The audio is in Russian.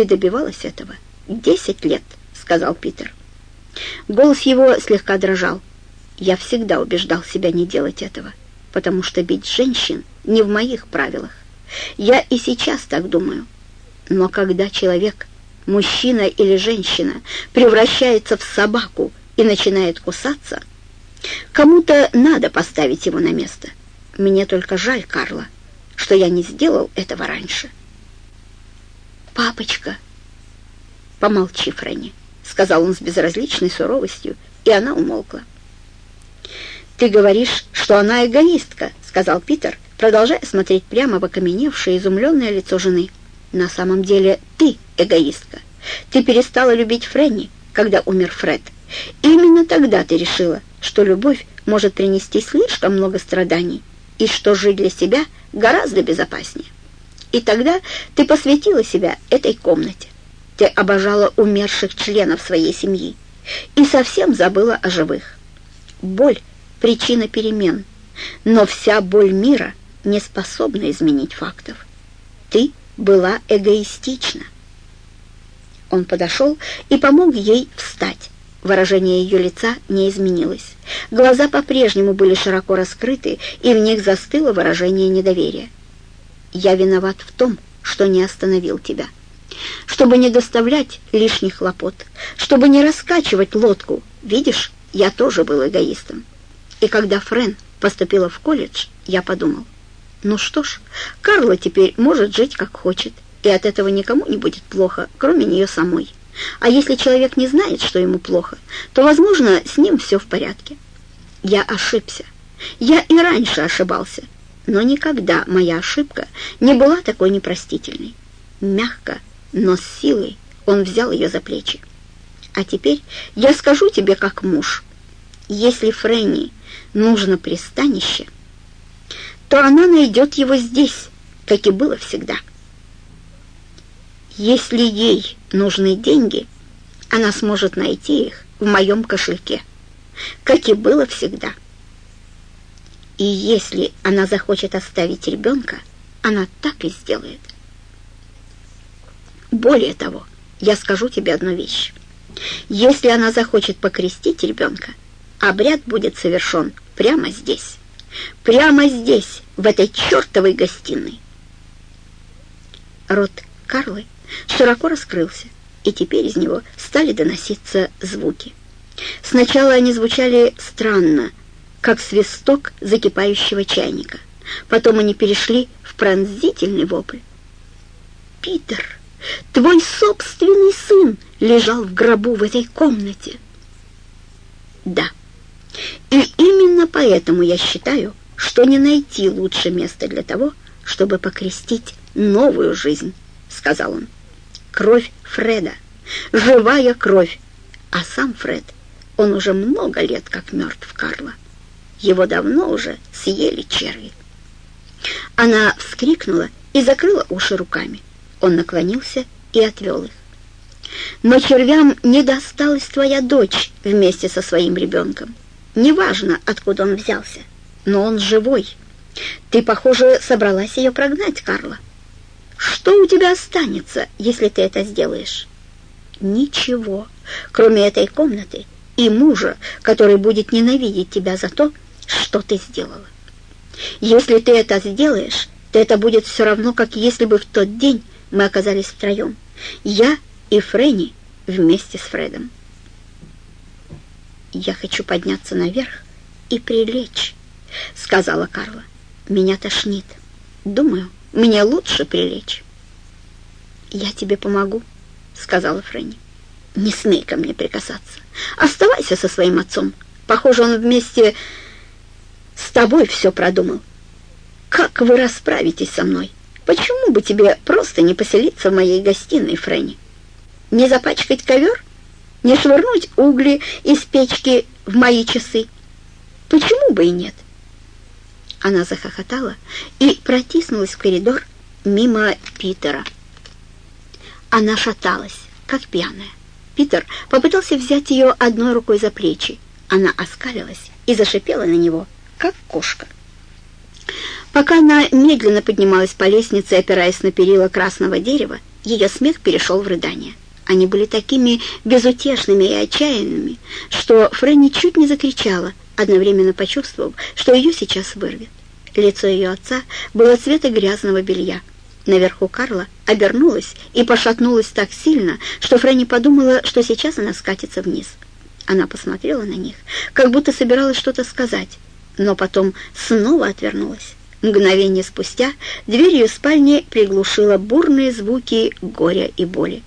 Ты добивалась этого? Десять лет, сказал Питер. Голос его слегка дрожал. Я всегда убеждал себя не делать этого, потому что бить женщин не в моих правилах. Я и сейчас так думаю. Но когда человек, мужчина или женщина, превращается в собаку и начинает кусаться, кому-то надо поставить его на место. Мне только жаль, Карла, что я не сделал этого раньше. «Папочка!» «Помолчи, Фрэнни», — сказал он с безразличной суровостью, и она умолкла. «Ты говоришь, что она эгоистка», — сказал Питер, продолжая смотреть прямо в окаменевшее, изумленное лицо жены. «На самом деле ты эгоистка. Ты перестала любить Фрэнни, когда умер Фред. Именно тогда ты решила, что любовь может принести слишком много страданий и что жить для себя гораздо безопаснее. И тогда ты посвятила себя этой комнате. Ты обожала умерших членов своей семьи и совсем забыла о живых. Боль — причина перемен, но вся боль мира не способна изменить фактов. Ты была эгоистична. Он подошел и помог ей встать. Выражение ее лица не изменилось. Глаза по-прежнему были широко раскрыты, и в них застыло выражение недоверия. «Я виноват в том, что не остановил тебя. Чтобы не доставлять лишних хлопот, чтобы не раскачивать лодку. Видишь, я тоже был эгоистом. И когда Френ поступила в колледж, я подумал, ну что ж, Карла теперь может жить как хочет, и от этого никому не будет плохо, кроме нее самой». А если человек не знает, что ему плохо, то, возможно, с ним все в порядке. Я ошибся. Я и раньше ошибался. Но никогда моя ошибка не была такой непростительной. Мягко, но с силой он взял ее за плечи. А теперь я скажу тебе как муж. Если Фрэнни нужно пристанище, то она найдет его здесь, как и было всегда. Если ей нужны деньги, она сможет найти их в моем кошельке, как и было всегда. И если она захочет оставить ребенка, она так и сделает. Более того, я скажу тебе одну вещь. Если она захочет покрестить ребенка, обряд будет совершен прямо здесь. Прямо здесь, в этой чертовой гостиной. Рот Карлы широко раскрылся, и теперь из него стали доноситься звуки. Сначала они звучали странно, как свисток закипающего чайника. Потом они перешли в пронзительный вопль. «Питер, твой собственный сын лежал в гробу в этой комнате!» «Да, и именно поэтому я считаю, что не найти лучше места для того, чтобы покрестить новую жизнь», — сказал он кровь Фреда, живая кровь. А сам Фред, он уже много лет как мертв Карла. Его давно уже съели черви. Она вскрикнула и закрыла уши руками. Он наклонился и отвел их. «Но червям не досталась твоя дочь вместе со своим ребенком. Неважно, откуда он взялся, но он живой. Ты, похоже, собралась ее прогнать, Карла». Что у тебя останется, если ты это сделаешь? Ничего, кроме этой комнаты и мужа, который будет ненавидеть тебя за то, что ты сделала. Если ты это сделаешь, то это будет все равно, как если бы в тот день мы оказались втроем. Я и Фрэнни вместе с Фредом. «Я хочу подняться наверх и прилечь», — сказала Карла. «Меня тошнит. Думаю, мне лучше прилечь. «Я тебе помогу», — сказала Фрэнни. «Не смей ко мне прикасаться. Оставайся со своим отцом. Похоже, он вместе с тобой все продумал. Как вы расправитесь со мной? Почему бы тебе просто не поселиться в моей гостиной, Фрэнни? Не запачкать ковер? Не швырнуть угли из печки в мои часы? Почему бы и нет?» Она захохотала и протиснулась в коридор мимо Питера. Она шаталась, как пьяная. Питер попытался взять ее одной рукой за плечи. Она оскалилась и зашипела на него, как кошка. Пока она медленно поднималась по лестнице, опираясь на перила красного дерева, Ее смех перешел в рыдание. Они были такими безутешными и отчаянными, что Фрэнни чуть не закричала, одновременно почувствовав, что ее сейчас вырвет. Лицо ее отца было цвета грязного белья. Наверху Карла обернулась и пошатнулась так сильно, что Фрэнни подумала, что сейчас она скатится вниз. Она посмотрела на них, как будто собиралась что-то сказать, но потом снова отвернулась. Мгновение спустя дверь ее спальни приглушила бурные звуки горя и боли.